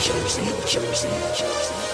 Jersey, Jersey, Jersey.